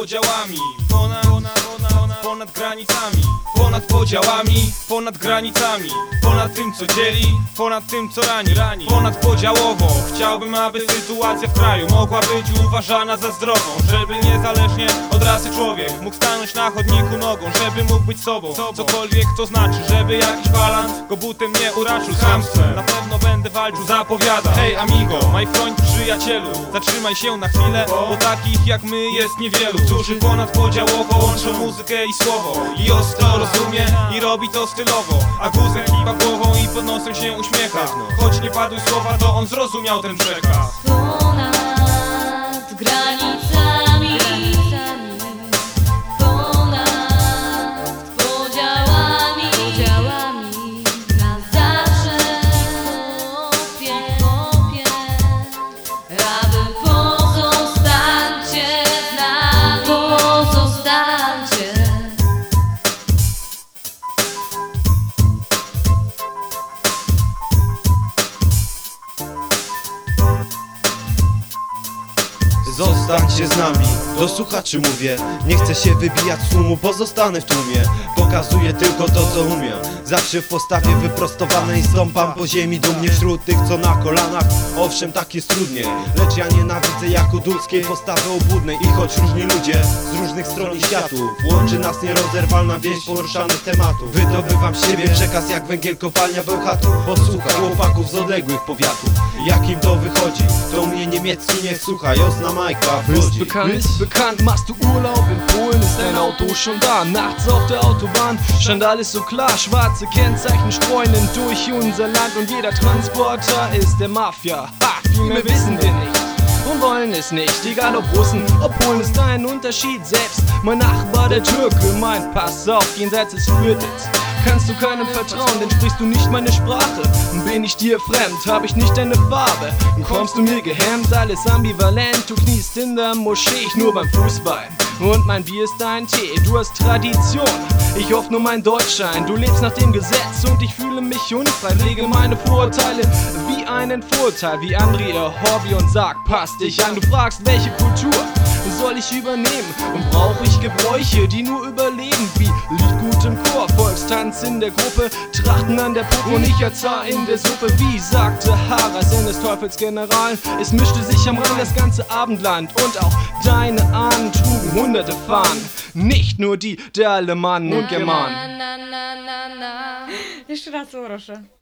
podziałami. Ponad, ponad, ponad, ponad granicami. Ponad podziałami, ponad granicami. Ponad tym co dzieli, ponad tym co rani, rani. Ponad podziałowo. Chciałbym aby sytuacja w kraju Mogła być uważana za zdrową Żeby niezależnie od rasy człowiek. Mógł stanąć na chodniku nogą Żeby mógł być sobą, cokolwiek to znaczy Żeby jakiś balans go butem nie uraczył Chamstwem, na pewno będę walczył, zapowiada Hej amigo, my friend przyjacielu. Zatrzymaj się na chwilę, bo takich jak my jest niewielu Którzy ponad podziałowo łączą muzykę i słowo. I ostro rozumie i robi to stylowo. A guzek kiwa głową i pod nosem się uśmiecha. Choć nie padły słowa, to on zrozumiał ten przekaz conscious. Zostańcie z nami, do słuchaczy mówię. Nie chcę się wybijać z tłumu, pozostanę w tłumie. Pokazuję tylko to co umiem. Zawsze w postawie wyprostowanej Stąpam po ziemi dumnie. Wśród tych co na kolanach Owszem tak jest trudniej Lecz ja nienawidzę jakudulskiej postawy obłudnej I choć różni ludzie z różnych stron światów Łączy nas nierozerwalna więź poruszanych tematów. Wydobywam z siebie przekaz jak węgiel kopalnia Bełchatów Posłuchaj chłopaków z odległych powiatów Jak im to wychodzi, to mnie niemiecki nie słucha Josna Majka Bist bekannt, bist bekannt, machst du Urlaub in Polen, ist dein Auto schon da. Nachts auf der Autobahn stand alles so klar. Schwarze Kennzeichen streuen durch unser Land und jeder Transporter ist der Mafia. Ha, viel mehr wissen wir nicht. Und wollen es nicht, egal ob Russen, ob Polen ist ein Unterschied. Selbst mein Nachbar, der Türke, meint, pass auf, jenseits des Gürtels. Kannst du keinem vertrauen, denn sprichst du nicht meine Sprache. Bin ich dir fremd, hab ich nicht deine Farbe. Kommst du mir gehemmt, alles ambivalent. Du kniest in der Moschee, ich nur beim Fußball. Und mein Bier ist dein Tee, du hast Tradition. Ich hoffe nur mein Deutschschein, du lebst nach dem Gesetz und ich fühle mich unfrei. Lege meine Vorurteile wie einen Vorteil, wie André ihr Hobby und sag, passt dich an. Du fragst, welche Kultur soll ich übernehmen? Und brauche ich Gebräuche, die nur überleben? Wie Lied gut im Chor, Volkstanz in der Gruppe, Trachten an der Puppe und ich als Haar in der Suppe. Wie sagte Haras in des Teufels General, es mischte sich am Rand das ganze Abendland und auch deine Ahnen trugen hunderte Fahnen. Nicht nur die der Alemannen und Germanen. Na, na, na, na, na. Jeszcze raz proszę.